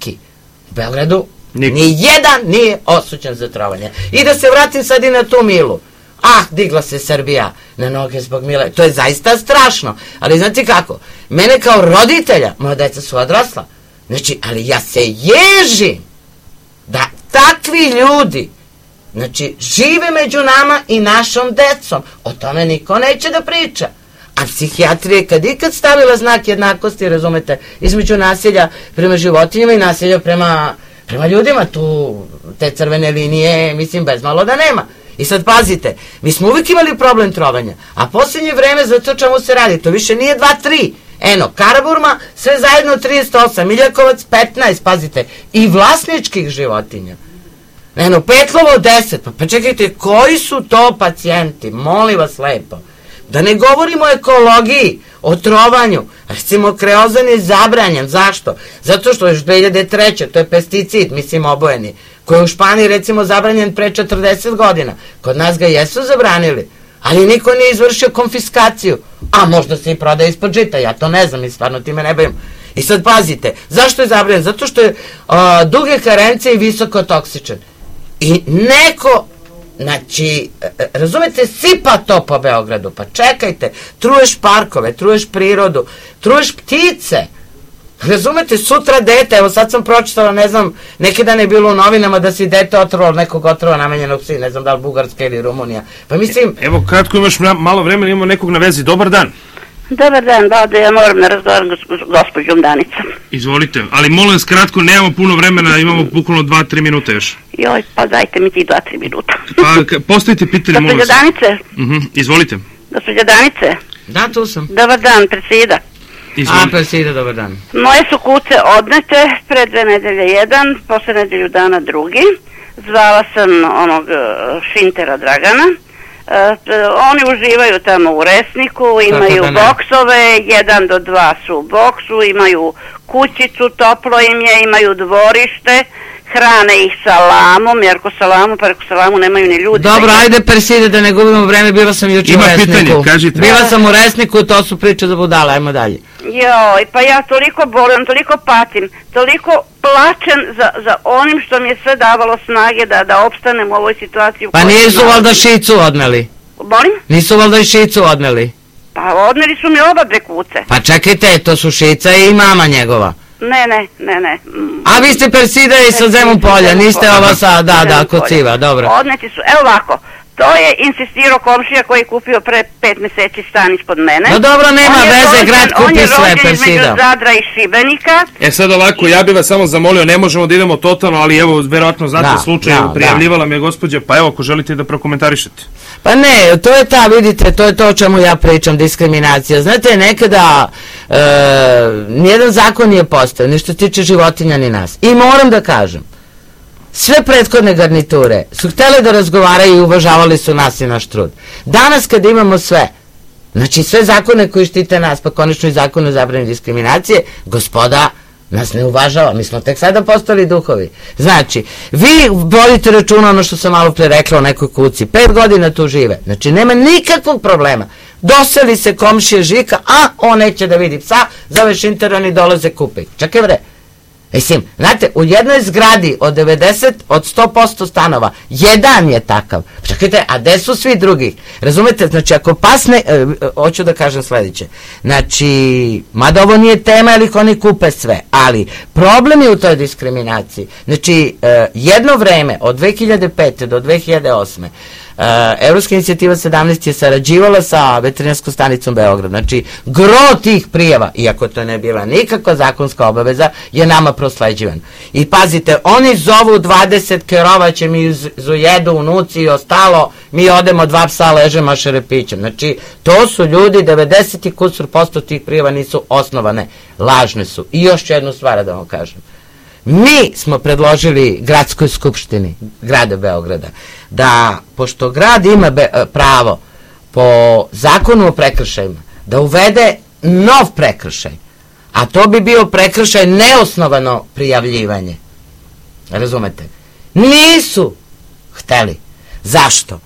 U Beogradu Niko. ni jedan nije osuđen za trovanje. I da se vratim sad i na tu Milu. Ah, digla se Srbija na noge zbog Mile. To je zaista strašno. Ali znate kako? Mene kao roditelja, moja deca su odrasla. Znači, ali ja se ježim da takvi ljudi znači, žive među nama i našom decom. O tome niko neće da priča. A psihijatrija je kad ikad stavila znak jednakosti, razumete, između nasilja prema životinjama i nasilja prema, prema ljudima, tu te crvene linije, mislim, bez malo da nema. I sad pazite, mi smo uvijek imali problem trovanja, a posljednje vreme za to čemu se radi, to više nije 2-3, Eno, Karaburma, sve zajedno 38, Miljakovac 15, pazite, i vlasničkih životinja. Eno, Petlovo 10, pa, pa čekajte, koji su to pacijenti, molim vas lepo. Da ne govorimo o ekologiji, o trovanju. Recimo, kreozan je zabranjen. Zašto? Zato što još 2003. to je pesticid, mislim obojeni, koji je u Španiji recimo zabranjen pre 40 godina. Kod nas ga jesu zabranili, ali niko nije izvršio konfiskaciju. A možda se i prodaje ispod žita, ja to ne znam i stvarno time ne bavim. I sad pazite, zašto je zabranjen? Zato što je a, duge karence i visoko toksičan. I neko Znači, e, e, razumete, sipa to po Beogradu, pa čekajte, truješ parkove, truješ prirodu, truješ ptice, razumete, sutra dete, evo sad sam pročitala, ne znam, neki dan je bilo u novinama da si dete otrovalo nekog otrova namenjenog psi, ne znam da li Bugarska ili Rumunija, pa mislim, Evo, kratko imaš malo vremena, imamo nekog na vezi. Dobar dan. Dobar dan, Bode, ja moram da razgovaram s gos- gospođom Danicom. Izvolite, ali molim vas kratko, nemamo puno vremena, imamo bukvalno 2-3 minuta još. Joj, pa dajte mi ti dva, tri minuta. Pa postavite pitanje, molim Gospođa vas. Danice, Mhm, izvolite. gospođa Danice, da, tu sam. dobar dan, predsjeda. A, Izvolite. presida, dobar dan. Moje su kuce odnete, pre dve nedelje jedan, posle nedelju dana drugi. Zvala sam onog e, Šintera Dragana. E, t- oni uživaju tamo u resniku, imaju da boksove, jedan do dva su u boksu, imaju kućicu, toplo im je, imaju dvorište, hrane ih salamom, jer ko salamu, pa ako salamu nemaju ni ljudi. Dobro, da ajde Perside, da ne gubimo vreme, bila sam juče u Resniku. pitanje, kažite. Bila sam u Resniku, to su priče za budale, ajmo dalje. Joj, pa ja toliko bolim, toliko patim, toliko plačem za, za onim što mi je sve davalo snage da, da opstanem u ovoj situaciji. u Pa nisu nalazim. valjda šicu odneli? Molim? Nisu valjda i šicu odneli? Pa odneli su mi oba dve kuce. Pa čekajte, to su šica i mama njegova. Ne, ne, ne, ne. A vi ste Persida i sa Zemun polja, niste ova sa, da, da, Zemun kod polja. Civa, dobro. Odneti su, evo ovako, to je insistirao komšija koji je kupio pre pet meseci stan ispod mene. No dobro, nema On je veze, rođen- grad On kupi je sve, rođen između Persida. Zadra i Šibenika. E sad ovako, ja bih vas samo zamolio, ne možemo da idemo totalno, ali evo, verovatno znate Da, slučaj, da, prijavljivala mi je gospođa, pa evo, ako želite da prokomentarišete. Pa ne, to je ta, vidite, to je to o čemu ja pričam, diskriminacija. Znate, nekada e, nijedan zakon nije postao, ni što se tiče životinja ni nas. I moram da kažem, sve prethodne garniture su htjele da razgovaraju i uvažavali su nas i naš trud. Danas kad imamo sve, znači sve zakone koji štite nas, pa konačno i zakon o zabrani diskriminacije, gospoda nas ne uvažava, mi smo tek sada postali duhovi. Znači, vi vodite računa ono što sam malo pre rekla o nekoj kuci, pet godina tu žive, znači nema nikakvog problema. Doseli se komšije Žika, a on neće da vidi psa, Šinter, oni dolaze kupe. Čekaj bre, Mislim, znate, u jednoj zgradi od 90, od 100% stanova, jedan je takav. Čekajte, a gde su svi drugi? Razumete, znači, ako pasne, e, hoću da kažem sledeće, znači, mada ovo nije tema, ih oni kupe sve, ali problem je u toj diskriminaciji. Znači, e, jedno vreme, od 2005. do 2008. Uh, Evropska inicijativa 17 je sarađivala sa veterinarskom stanicom Beograd. Znači, gro tih prijava, iako to ne bila nikakva zakonska obaveza, je nama prosleđivan. I pazite, oni zovu 20 kerova, će mi zojedu unuci i ostalo, mi odemo dva psa leže mašere pićem. Znači, to su ljudi, 90 i kusur posto tih prijava nisu osnovane, lažne su. I još ću jednu stvar da vam kažem. Mi smo predložili gradskoj skupštini grada Beograda da, pošto grad ima be, e, pravo po zakonu o prekršajima, da uvede nov prekršaj, a to bi bio prekršaj neosnovano prijavljivanje. Razumete? Nisu hteli. Zašto?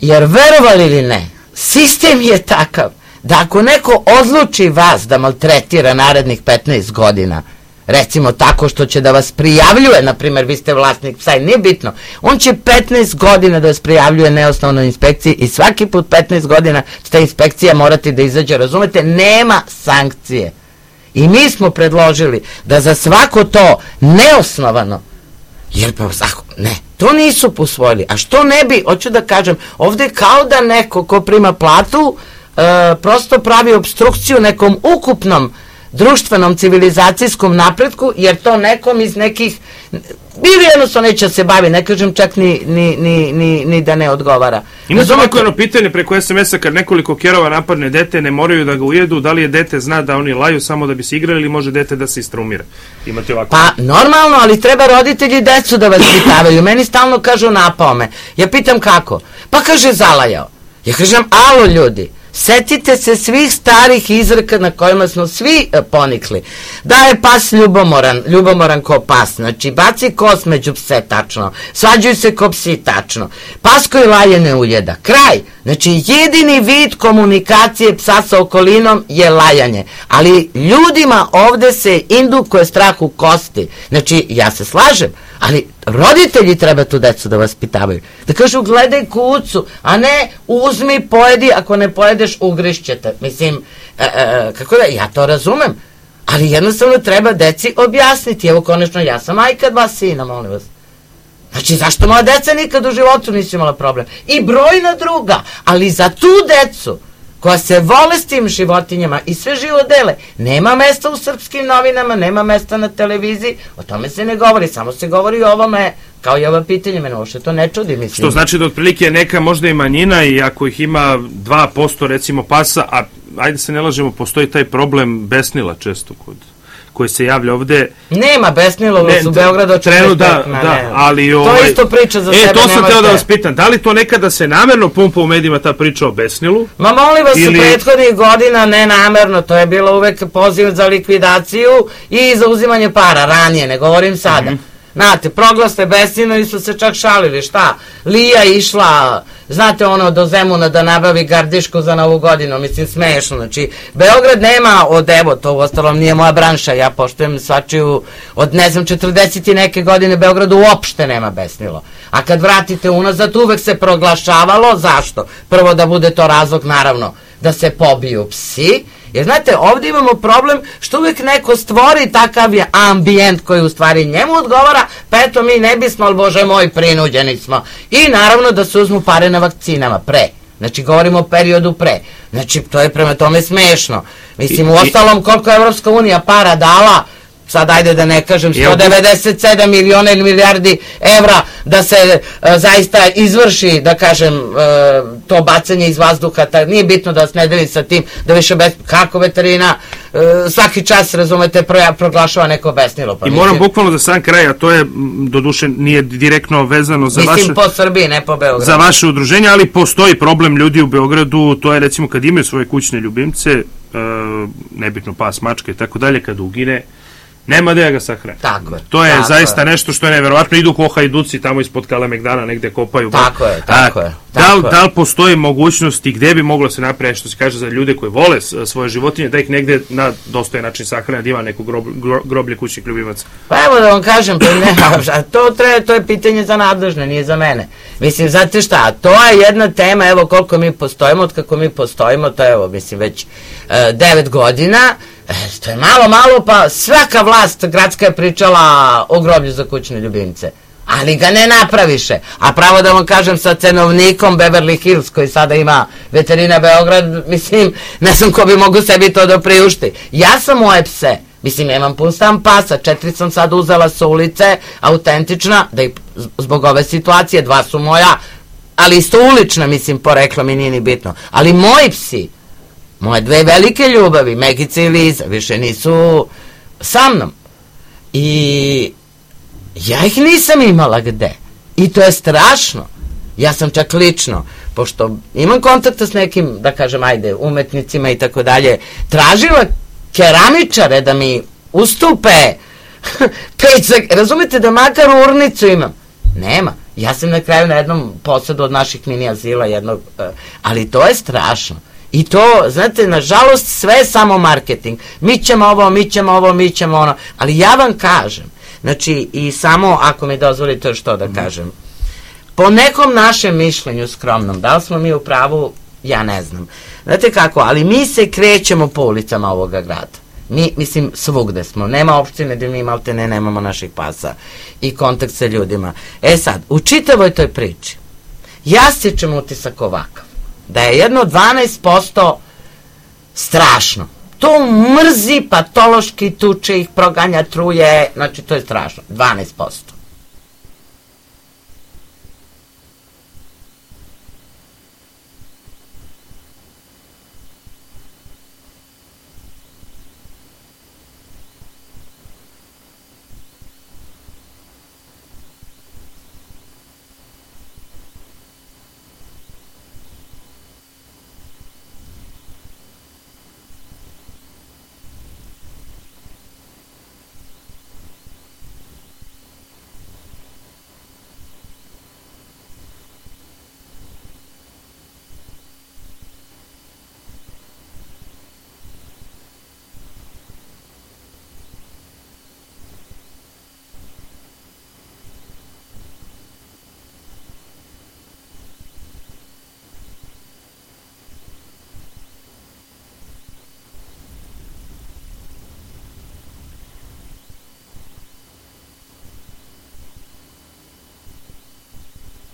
Jer verovali ili ne, sistem je takav da ako neko odluči vas da maltretira narednih 15 godina, recimo tako što će da vas prijavljuje, na primjer vi ste vlasnik psa nije bitno, on će 15 godina da vas prijavljuje neosnovnoj inspekciji i svaki put 15 godina ta inspekcija morati da izađe, razumete, nema sankcije. I mi smo predložili da za svako to neosnovano, jer pa zako, ne, to nisu posvojili, a što ne bi, hoću da kažem, ovde kao da neko ko prima platu, e, prosto pravi obstrukciju nekom ukupnom društvenom civilizacijskom napretku, jer to nekom iz nekih ili jednostavno neće da se bavi, ne kažem čak ni, ni, ni, ni, ni da ne odgovara. Ima samo neko jedno pitanje preko SMS-a kad nekoliko kerova napadne dete, ne moraju da ga ujedu, da li je dete zna da oni laju samo da bi se igrali ili može dete da se istrumira? Imate ovako. Pa normalno, ali treba roditelji decu da vas pitavaju. Meni stalno kažu napao me. Ja pitam kako? Pa kaže zalajao. Ja kažem, alo ljudi, Setite se svih starih izreka na kojima smo svi e, ponikli. Da je pas ljubomoran, ljubomoran ko pas, znači baci kos među pse tačno, svađuju se ko psi tačno, pas koji laje ne uljeda, kraj. Znači jedini vid komunikacije psa sa okolinom je lajanje, ali ljudima ovde se indukuje strah u kosti. Znači ja se slažem, Ali roditelji treba tu decu da vaspitavaju. Da kažu gledaj kucu, a ne uzmi, pojedi, ako ne pojedeš ugrišćete. Mislim, e, e, kako da, ja to razumem. Ali jednostavno treba deci objasniti. Evo konačno ja sam majka dva sina, molim vas. Znači, zašto moja deca nikad u životu nisu imala problem? I brojna druga, ali za tu decu koja se vole s tim životinjama i sve živo dele. Nema mesta u srpskim novinama, nema mesta na televiziji, o tome se ne govori, samo se govori o ovome kao i ova pitanje, mene uopšte to ne čudi, mislim. Što znači da otprilike neka možda i manjina i ako ih ima 2% recimo pasa, a ajde se ne lažemo, postoji taj problem besnila često kod koji se javlja ovde. Nema besnilo ne, u Beogradu trenu, da, da, ne. ali ovaj, To isto priča za e, sebe. E, to sam teo da vas pitam, da li to nekada se namerno pumpa u medijima ta priča o besnilu? Ma molim vas, ili... prethodnih godina ne namerno, to je bilo uvek poziv za likvidaciju i za uzimanje para, ranije, ne govorim sada. Mm -hmm. Znate, proglaste besinu i su se čak šalili, šta? Lija išla, znate ono, do Zemuna da nabavi gardišku za novu godinu, mislim, smešno. Znači, Beograd nema od, evo, to u ostalom nije moja branša, ja poštujem svačiju, od, ne znam, 40 i neke godine Beogradu uopšte nema besnilo. A kad vratite unazad, uvek se proglašavalo, zašto? Prvo da bude to razlog, naravno, da se pobiju psi, Jer znate, ovdje imamo problem što uvijek neko stvori takav je ambijent koji u stvari njemu odgovara, pa eto mi ne bismo, ali bože moj, prinuđeni smo. I naravno da se uzmu pare na vakcinama, pre. Znači, govorimo o periodu pre. Znači, to je prema tome smešno. Mislim, u ostalom, koliko je Evropska unija para dala, sad ajde da ne kažem 197 miliona ili milijardi evra da se uh, zaista izvrši da kažem uh, to bacanje iz vazduha. Ta, nije bitno da vas ne deli sa tim da više bez, kako veterina uh, svaki čas razumete pro, proglašava neko besnilo pa i moram mislim, bukvalno za sam kraj a to je doduše nije direktno vezano za mislim vaše po Srbiji ne po Beogradu. za vaše udruženje ali postoji problem ljudi u Beogradu to je recimo kad imaju svoje kućne ljubimce uh, nebitno pas mačka i tako dalje kad ugine nema da ga sahrane. Tako je, To je tako zaista je. nešto što je neverovatno. Idu ko hajduci tamo ispod Kalemegdana negde kopaju. Tako je, A, tako je, Da li, je. da li postoji mogućnost i gde bi moglo se napraviti što se kaže za ljude koji vole svoje životinje, da ih negde na dostojan način sahrane, da ima neku grob, gro- groblje kućnih ljubimaca? Pa evo da vam kažem, pa ne, a to, treba, to je pitanje za nadležne, nije za mene. Mislim, znate šta, to je jedna tema, evo koliko mi postojimo, od kako mi postojimo, to je evo, mislim, već e, devet godina, e, to je malo, malo, pa svaka vlast gradska je pričala o groblju za kućne ljubimce. Ali ga ne napraviše. A pravo da vam kažem sa cenovnikom Beverly Hills koji sada ima veterina Beograd, mislim, ne znam ko bi mogu sebi to da priušti. Ja sam moje pse, mislim, nemam pun stan pasa, četiri sam sad uzela sa ulice, autentična, da i zbog ove situacije, dva su moja, ali isto ulična, mislim, poreklo mi nije ni bitno. Ali moji psi, moje dve velike ljubavi, Megica i Liza, više nisu sa mnom. I ja ih nisam imala gde. I to je strašno. Ja sam čak lično, pošto imam kontakta s nekim, da kažem, ajde, umetnicima i tako dalje, tražila keramičare da mi ustupe za, razumete da makar urnicu imam. Nema. Ja sam na kraju na jednom posadu od naših mini azila jednog, eh, ali to je strašno. I to, znate, nažalost, sve je samo marketing. Mi ćemo ovo, mi ćemo ovo, mi ćemo ono. Ali ja vam kažem, znači, i samo, ako mi dozvolite još to da kažem, po nekom našem mišljenju skromnom, da li smo mi u pravu, ja ne znam. Znate kako, ali mi se krećemo po ulicama ovoga grada. Mi, mislim, svugde smo. Nema opštine gde mi malte ne nemamo naših pasa i kontakt sa ljudima. E sad, u čitavoj toj priči, ja stječem utisak ovakav. Da je jedno 12% strašno. To mrzi, patološki tuče ih, proganja, truje, znači to je strašno. 12%.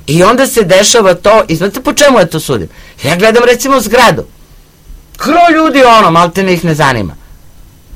I onda se dešava to, i znate po čemu ja to sudim? Ja gledam recimo zgradu. Kro ljudi ono, malte ne ih ne zanima.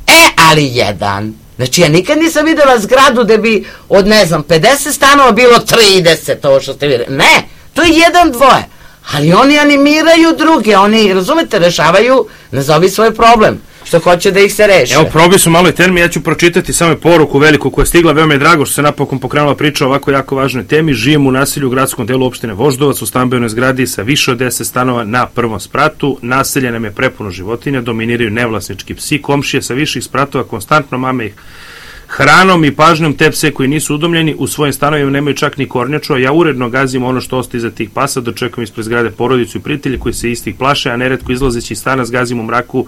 E, ali jedan. Znači ja nikad nisam videla zgradu da bi od ne znam 50 stanova bilo 30, ovo što ste vi rekli. Ne, to je jedan, dvoje. Ali oni animiraju druge, oni, razumete, rešavaju, nazovi svoj problem, što hoće da ih se reše. Evo, probi su malo i termi, ja ću pročitati samo poruku veliku koja je stigla, veoma je drago što se napokon pokrenula priča o ovako jako važnoj temi. Žijem u naselju u gradskom delu opštine Voždovac u stambenoj zgradi sa više od 10 stanova na prvom spratu. Naselje nam je prepuno životinja, dominiraju nevlasnički psi, komšije sa viših spratova, konstantno mame ih hranom i pažnjom te pse koji nisu udomljeni u svojim stanovima nemaju čak ni kornjaču, a ja uredno gazim ono što ostaje za tih pasa, dočekujem ispred zgrade porodicu i prijatelje koji se istih plaše, a neretko izlazeći iz stana zgazim u mraku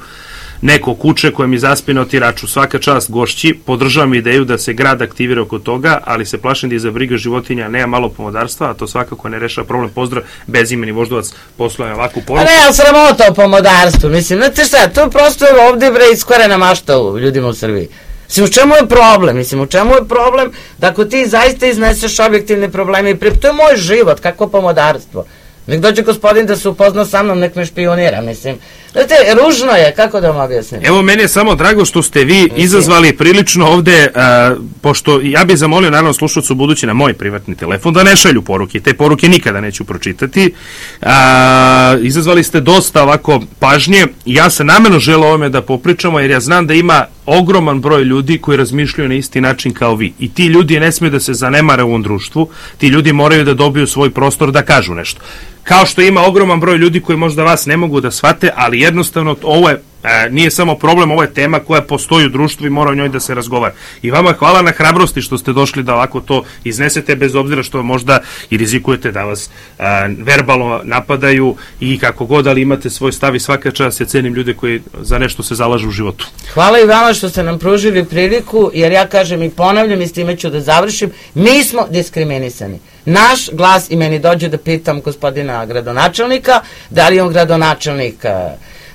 neko kuće koje mi zaspe na otiraču. Svaka čast gošći, podržavam ideju da se grad aktivira oko toga, ali se plašim da iza briga životinja nema malo pomodarstva, a to svakako ne rešava problem. Pozdrav, bezimeni voždovac, posluje ovakvu Pa poruku. ne, ali sramota o pomodarstvu. Mislim, znate šta, to prosto je ovde bre iskvarena mašta u ljudima u Srbiji. Mislim, u čemu je problem? Mislim, u čemu je problem da ako ti zaista izneseš objektivne probleme i pri... To je moj život, kako pomodarstvo. Nek dođe gospodin da se upozna sa mnom, nek me špionira, mislim. Znate, ružno je, kako da vam objasnim? Evo, meni je samo drago što ste vi izazvali prilično ovde, a, pošto ja bih zamolio naravno slušalcu budući na moj privatni telefon da ne šalju poruke, te poruke nikada neću pročitati. A, izazvali ste dosta ovako pažnje, ja se namerno želo ovome da popričamo, jer ja znam da ima ogroman broj ljudi koji razmišljaju na isti način kao vi. I ti ljudi ne smiju da se zanemare u ovom društvu, ti ljudi moraju da dobiju svoj prostor da kažu nešto. Kao što ima ogroman broj ljudi koji možda vas ne mogu da shvate, ali jednostavno ovo je E, nije samo problem, ovo je tema koja postoji u društvu i mora o njoj da se razgovara. I vama hvala na hrabrosti što ste došli da ovako to iznesete, bez obzira što možda i rizikujete da vas a, verbalno napadaju i kako god, ali imate svoj stav i svaka čast, ja cenim ljude koji za nešto se zalažu u životu. Hvala i vama što ste nam pružili priliku, jer ja kažem i ponavljam i s time ću da završim, mi smo diskriminisani. Naš glas i meni dođe da pitam gospodina gradonačelnika, da li je on gradonačelnik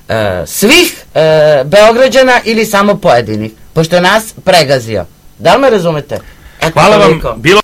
e, svih e, Beograđana ili samo pojedinih, pošto je nas pregazio. Da li me razumete? Eto, Hvala vam, toliko. bilo